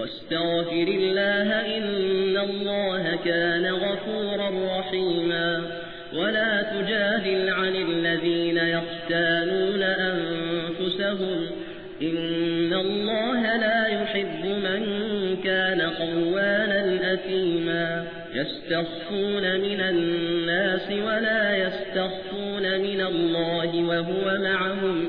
واستغفر الله إن الله كان غفورا رحيما. ولا تجادل عن الذين يختانون أنفسهم. إن الله لا يحب من كان قوانا أثيما. يستخفون من الناس ولا يستخفون من الله وهو معهم.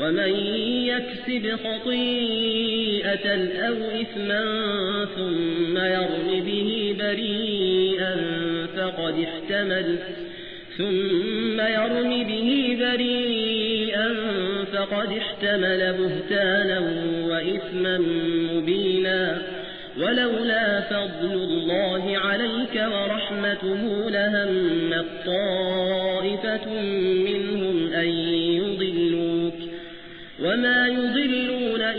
ومن يكسب خطيئة أو إثما ثم يرم به بريئا فقد احتمل ثم يرم به بريئا فقد احتمل بهتانا وإثما مبينا. ولولا فضل الله عليك ورحمته لهم الطائفة منهم أن